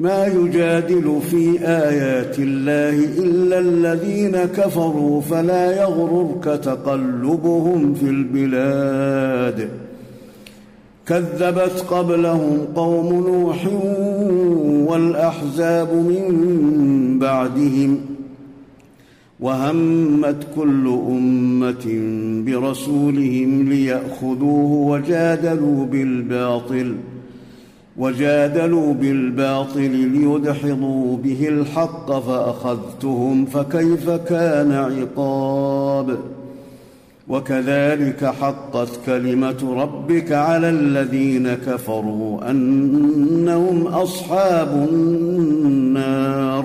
ما يجادل في آيات الله إلا الذين كفروا فلا يغررك تقلبهم في البلاد. كذبت قبلهم قوم نوح والأحزاب من بعدهم وهمت كل أمة برسولهم ليأخذوه وجادلوا بالباطل. وجادلوا بالباطل ليدحضوا به الحق فأخذتهم فكيف كان عقاب؟ وكذلك حقت كلمة ربك على الذين كفروا أنهم أصحاب النار.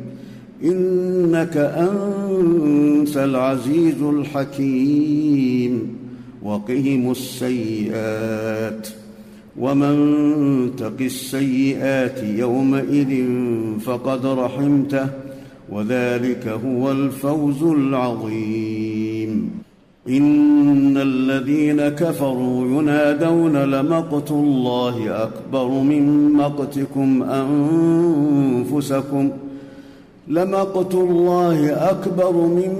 إنك أنت العزيز الحكيم. وقهم السيئات ومن تق السيئات يومئذ فقد رحمته وذلك هو الفوز العظيم. إن الذين كفروا ينادون لمقت الله أكبر من مقتكم أنفسكم لمقت الله أكبر من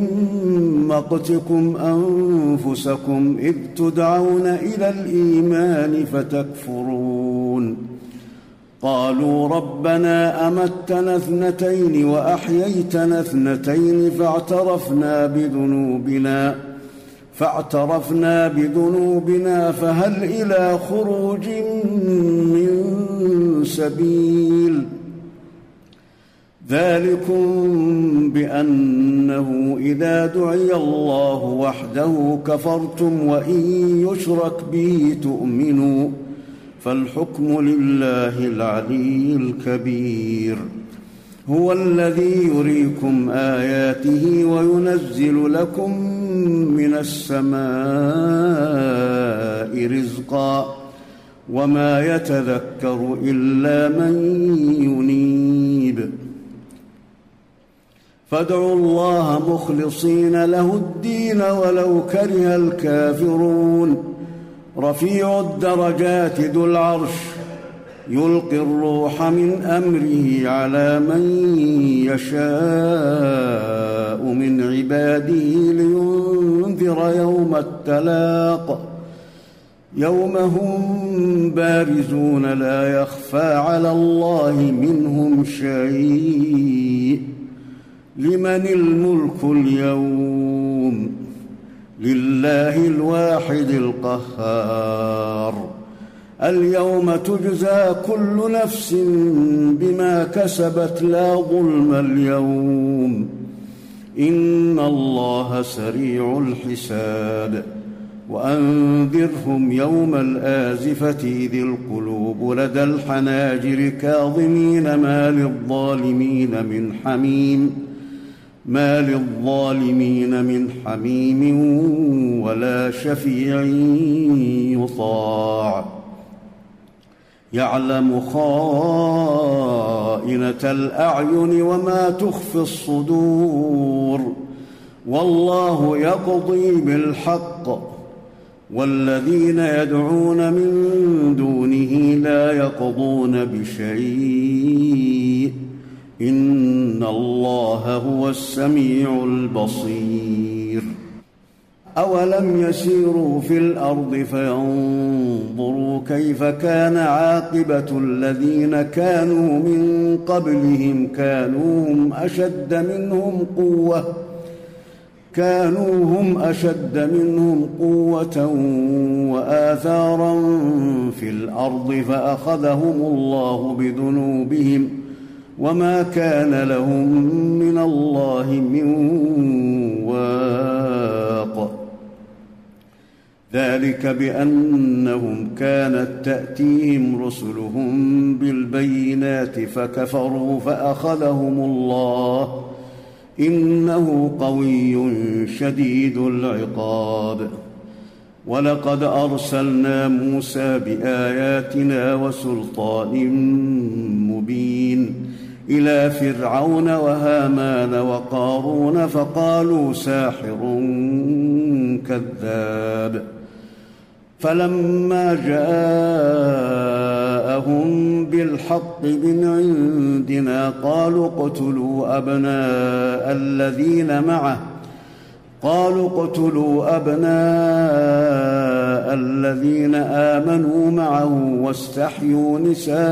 مقتكم أنفسكم إذ تدعون إلى الإيمان فتكفرون. قالوا ربنا أمتنا اثنتين وأحييتنا اثنتين فاعترفنا بذنوبنا فاعترفنا بذنوبنا فهل إلى خروج من سبيل؟ ذلكم بأنه إذا دعي الله وحده كفرتم وإن يشرك به تؤمنوا فالحكم لله العلي الكبير. هو الذي يريكم آياته وينزل لكم من السماء رزقا وما يتذكر إلا من ينيب. فادعوا الله مخلصين له الدين ولو كره الكافرون. رفيع الدرجات ذو العرش يلقي الروح من أمره على من يشاء من عباده لينذر يوم التلاق. يوم هم بارزون لا يخفى على الله منهم شيء. لمن الملك اليوم لله الواحد القهار اليوم تجزى كل نفس بما كسبت لا ظلم اليوم إن الله سريع الحساب وأنذرهم يوم الآزفة إذ القلوب لدى الحناجر كاظمين ما للظالمين من حميم ما للظالمين من حميم ولا شفيع يطاع. يعلم خائنة الأعين وما تخفي الصدور. والله يقضي بالحق. والذين يدعون من يقضون بشيء. إن الله هو السميع البصير. اولم يسيروا في الأرض فينظروا كيف كان عاقبه الذين كانوا من قبلهم كانوا هم اشد منهم قوه كانوا هم اشد منهم قوه واثارا في الأرض فاخذهم الله بذنوبهم وما كان لهم من الله من واق ذلك بانهم كانت تاتيهم رسلهم بالبينات فكفروا فاخذهم الله انه قوي شديد العقاب ولقد ارسلنا موسى باياتنا وسلطان مبين إلى فرعون وهامان وقارون فقالوا ساحر كذاب. فلما جاءهم بالحق من عندنا قالوا اقتلوا أبناء الذين معه. قالوا اقتلوا أبناء الذين آمنوا معه واستحيوا نساءهم.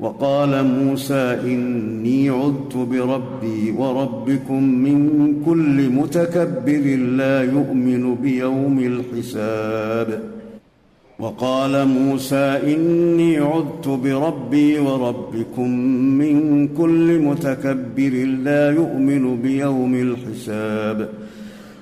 وقال موسى إني عذت بربي وربكم من كل متكبر لا يؤمن بيوم الحساب. وقال موسى إني عذت بربي وربكم من كل متكبر لا يؤمن بيوم الحساب.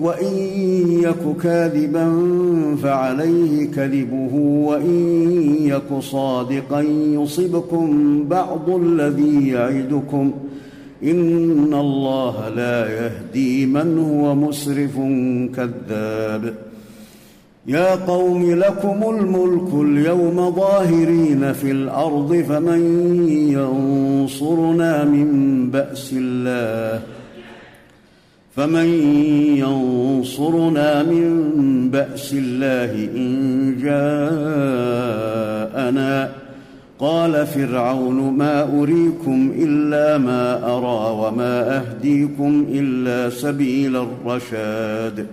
وإن يك كاذبا فعليه كذبه وإن يك صادقا يصبكم بعض الذي يعدكم. إن الله لا يهدي من هو مسرف كذاب. يا قوم لكم الملك اليوم ظاهرين في الأرض فمن ينصرنا من بأس الله. فمن ينصرنا من بأس الله إن جاءنا؟ قال فرعون ما أريكم إلا ما أرى وما أهديكم إلا سبيل الرشاد.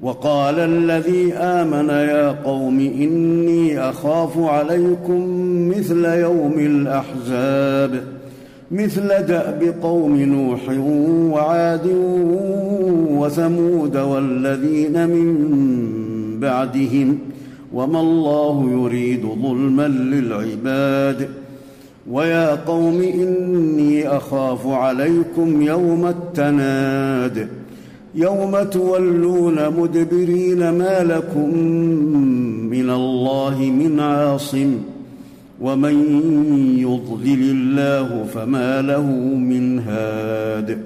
وقال الذي آمن يا قوم إني أخاف عليكم مثل يوم الأحزاب. مثل داب قوم نوح وعاد وثمود والذين من بعدهم وما الله يريد ظلما للعباد ويا قوم إني أخاف عليكم يوم التناد يوم تولون مدبرين ما لكم من الله من عاصم ومن يضلل الله فما له من هاد.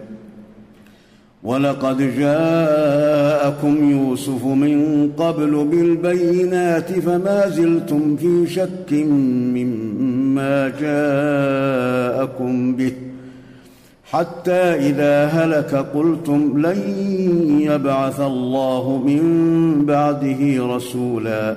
ولقد جاءكم يوسف من قبل بالبينات فما زلتم في شك مما جاءكم به. حتى إذا هلك قلتم لن يبعث الله من بعده رسولا.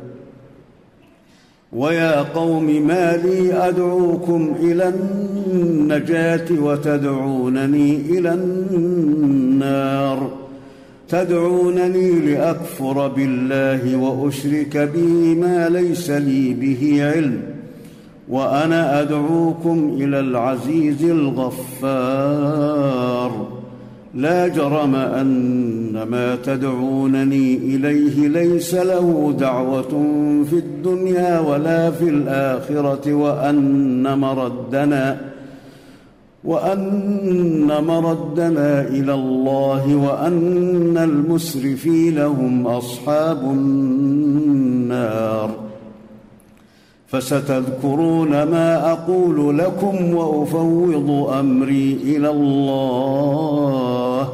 ويا قوم ما لي أدعوكم إلى النجاة وتدعونني إلى النار. تدعونني لأكفر بالله وأشرك به ما ليس لي به علم. وأنا أدعوكم إلى العزيز الغفار. لا جرم أن ما تدعونني إليه ليس له دعوة في الدنيا ولا في الآخرة وأن مردنا وأن مردنا إلى الله وأن المسرفين هم أصحاب النار. فستذكرون ما أقول لكم وأفوض أمري إلى الله.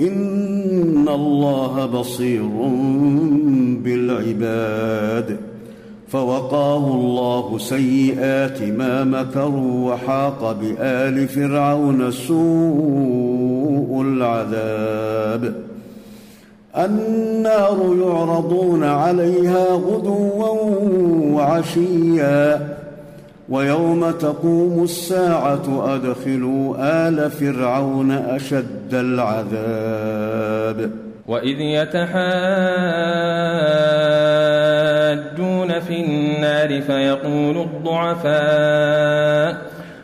إن الله بصير بالعباد. فوقاه الله سيئات ما مكروا وحاق بآل فرعون سوء العذاب. النار يعرضون عليها غدوا وعشيا. ويوم تقوم الساعة أدخلوا آل فرعون أشد العذاب. وإذ يتحاجون في النار فيقول الضعفاء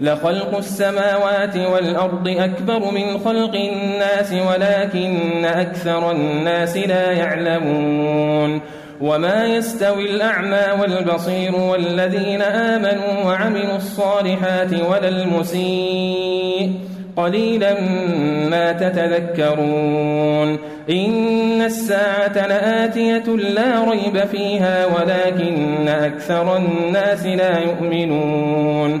لخلق السماوات والأرض أكبر من خلق الناس ولكن أكثر الناس لا يعلمون وما يستوي الأعمى والبصير والذين آمنوا وعملوا الصالحات ولا المسيء قليلا ما تتذكرون إن الساعة لآتية لا ريب فيها ولكن أكثر الناس لا يؤمنون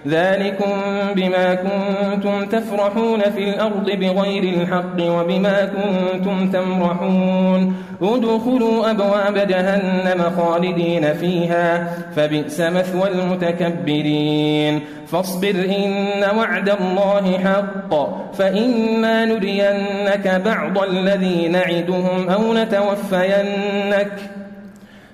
ذلكم بما كنتم تفرحون في الأرض بغير الحق وبما كنتم تمرحون. ادخلوا أبواب جهنم خالدين فيها فبئس مثوى المتكبرين. فاصبر إن وعد الله حق فإما نرينك بعض الذي نعدهم أو نتوفينك.